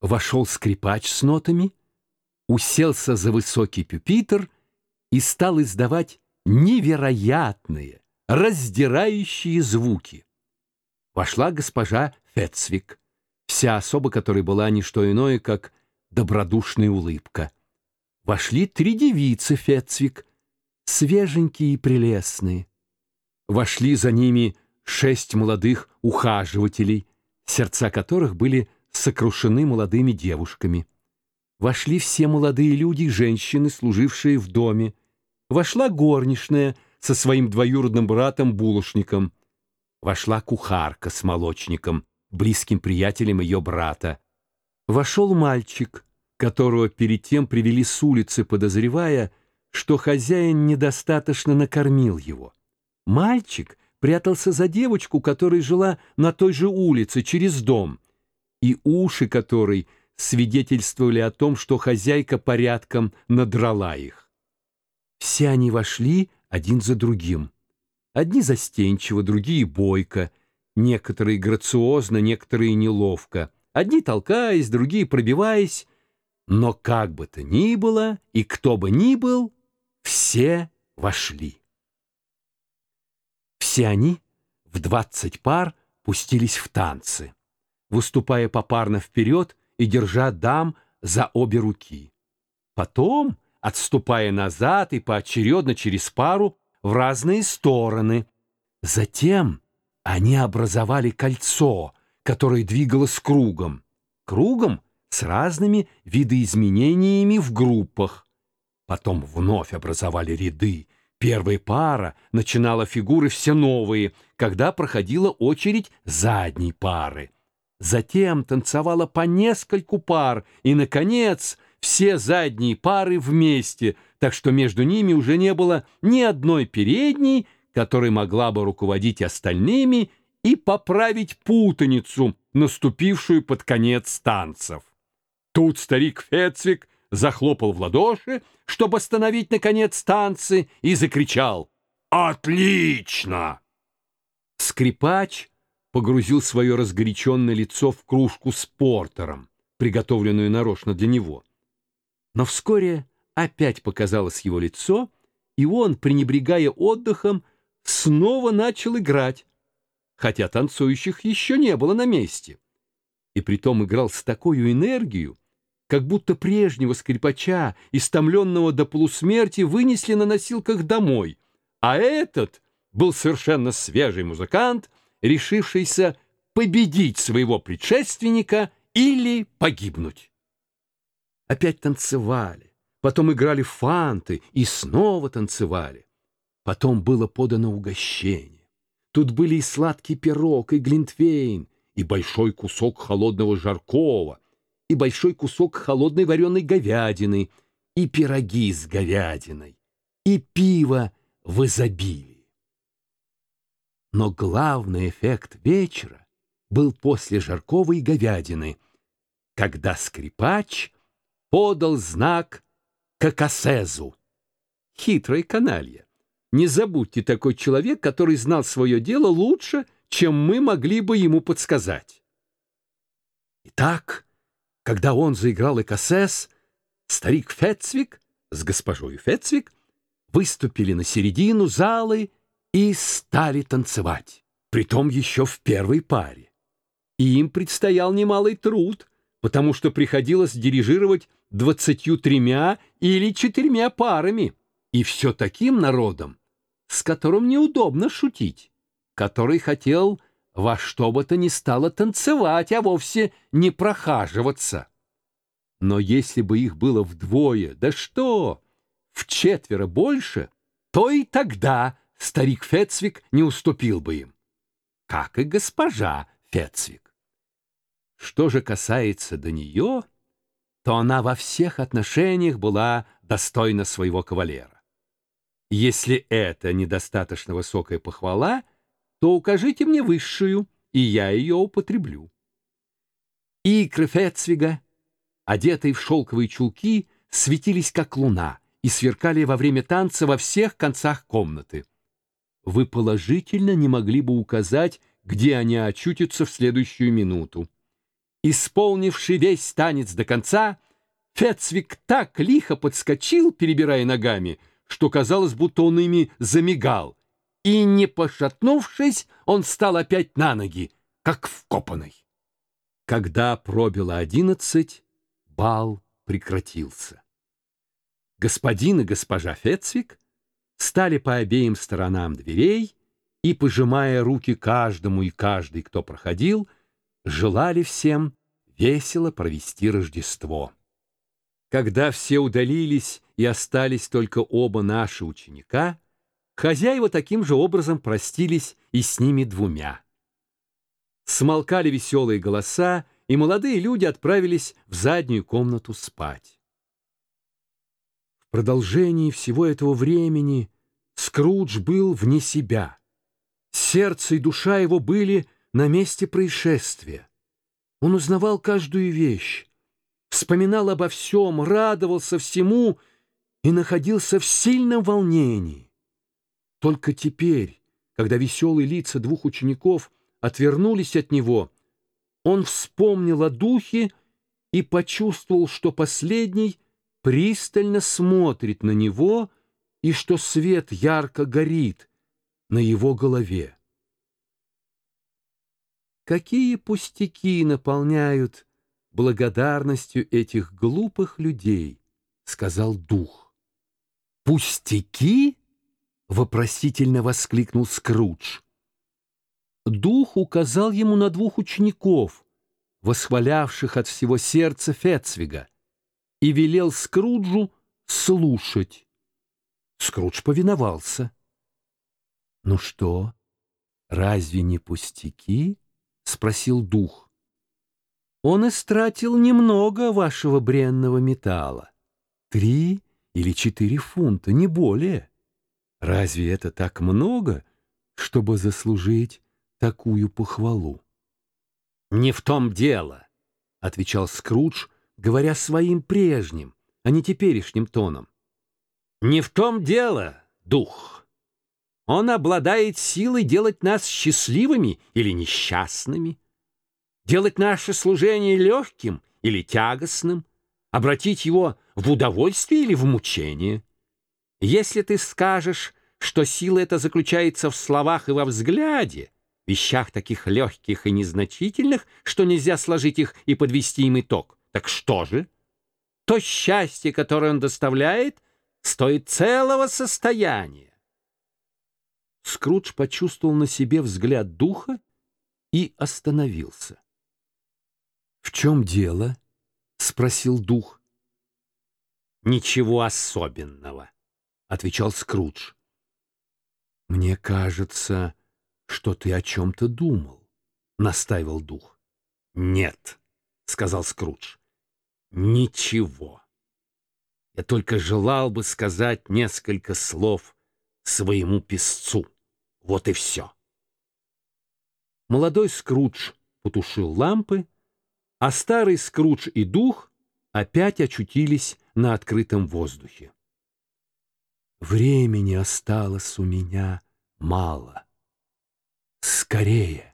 Вошел скрипач с нотами, уселся за высокий пюпитр и стал издавать невероятные, раздирающие звуки. Вошла госпожа Фетцвик, вся особа которой была не что иное, как добродушная улыбка. Вошли три девицы Фетцвик, свеженькие и прелестные. Вошли за ними шесть молодых ухаживателей, сердца которых были сокрушены молодыми девушками. Вошли все молодые люди и женщины, служившие в доме. Вошла горничная со своим двоюродным братом-булочником. Вошла кухарка с молочником, близким приятелем ее брата. Вошел мальчик, которого перед тем привели с улицы, подозревая, что хозяин недостаточно накормил его. Мальчик прятался за девочку, которая жила на той же улице, через дом — и уши которой свидетельствовали о том, что хозяйка порядком надрала их. Все они вошли один за другим. Одни застенчиво, другие бойко, некоторые грациозно, некоторые неловко, одни толкаясь, другие пробиваясь, но как бы то ни было и кто бы ни был, все вошли. Все они в двадцать пар пустились в танцы выступая попарно вперед и держа дам за обе руки. Потом, отступая назад и поочередно через пару в разные стороны. Затем они образовали кольцо, которое двигалось кругом. Кругом с разными видоизменениями в группах. Потом вновь образовали ряды. Первая пара начинала фигуры все новые, когда проходила очередь задней пары. Затем танцевала по нескольку пар, и, наконец, все задние пары вместе, так что между ними уже не было ни одной передней, которая могла бы руководить остальными и поправить путаницу, наступившую под конец танцев. Тут старик Фецвик захлопал в ладоши, чтобы остановить, наконец, танцы, и закричал «Отлично!». Скрипач погрузил свое разгоряченное лицо в кружку с портером, приготовленную нарочно для него. Но вскоре опять показалось его лицо, и он, пренебрегая отдыхом, снова начал играть, хотя танцующих еще не было на месте. И притом играл с такой энергией, как будто прежнего скрипача, истомленного до полусмерти, вынесли на носилках домой, а этот был совершенно свежий музыкант — решившийся победить своего предшественника или погибнуть. Опять танцевали, потом играли фанты и снова танцевали. Потом было подано угощение. Тут были и сладкий пирог, и глинтвейн, и большой кусок холодного жаркого, и большой кусок холодной вареной говядины, и пироги с говядиной, и пиво в изобилии. Но главный эффект вечера был после жарковой говядины, когда скрипач подал знак Какасезу. Хитрый каналья. Не забудьте такой человек, который знал свое дело лучше, чем мы могли бы ему подсказать. Итак, когда он заиграл Экосес, старик Фетцвик с госпожой Фетцвик выступили на середину залы и стали танцевать, притом еще в первой паре. И им предстоял немалый труд, потому что приходилось дирижировать двадцатью тремя или четырьмя парами, и все таким народом, с которым неудобно шутить, который хотел во что бы то ни стало танцевать, а вовсе не прохаживаться. Но если бы их было вдвое, да что, в четверо больше, то и тогда старик Фецвик не уступил бы им, как и госпожа Фецвик. Что же касается до нее, то она во всех отношениях была достойна своего кавалера. Если это недостаточно высокая похвала, то укажите мне высшую, и я ее употреблю. Икры Фецвига, одетые в шелковые чулки, светились как луна и сверкали во время танца во всех концах комнаты вы положительно не могли бы указать, где они очутятся в следующую минуту. Исполнивший весь танец до конца, Фецвик так лихо подскочил, перебирая ногами, что казалось, будто он ими замигал, и, не пошатнувшись, он стал опять на ноги, как вкопанный. Когда пробило одиннадцать, бал прекратился. Господин и госпожа Фецвик стали по обеим сторонам дверей и, пожимая руки каждому и каждый, кто проходил, желали всем весело провести Рождество. Когда все удалились и остались только оба наши ученика, хозяева таким же образом простились и с ними двумя. Смолкали веселые голоса, и молодые люди отправились в заднюю комнату спать. Продолжении всего этого времени Скрудж был вне себя. Сердце и душа его были на месте происшествия. Он узнавал каждую вещь, вспоминал обо всем, радовался всему и находился в сильном волнении. Только теперь, когда веселые лица двух учеников отвернулись от него, он вспомнил о духе и почувствовал, что последний пристально смотрит на него и что свет ярко горит на его голове. Какие пустяки наполняют благодарностью этих глупых людей, — сказал дух. «Пустяки?» — вопросительно воскликнул Скрудж дух указал ему на двух учеников, восхвалявших от всего сердца Фецвига, и велел Скруджу слушать. Скрудж повиновался. «Ну что, разве не пустяки?» — спросил дух. «Он истратил немного вашего бренного металла. Три или четыре фунта, не более. Разве это так много, чтобы заслужить такую похвалу. «Не в том дело», — отвечал Скрудж, говоря своим прежним, а не теперешним тоном. «Не в том дело, дух. Он обладает силой делать нас счастливыми или несчастными, делать наше служение легким или тягостным, обратить его в удовольствие или в мучение. Если ты скажешь, что сила эта заключается в словах и во взгляде, вещах таких легких и незначительных, что нельзя сложить их и подвести им итог. Так что же? То счастье, которое он доставляет, стоит целого состояния. Скрудж почувствовал на себе взгляд духа и остановился. — В чем дело? — спросил дух. — Ничего особенного, — отвечал Скрудж. — Мне кажется что ты о чем-то думал, — настаивал дух. — Нет, — сказал Скрудж, — ничего. Я только желал бы сказать несколько слов своему песцу. Вот и все. Молодой Скрудж потушил лампы, а старый Скрудж и дух опять очутились на открытом воздухе. Времени осталось у меня мало. Скорее!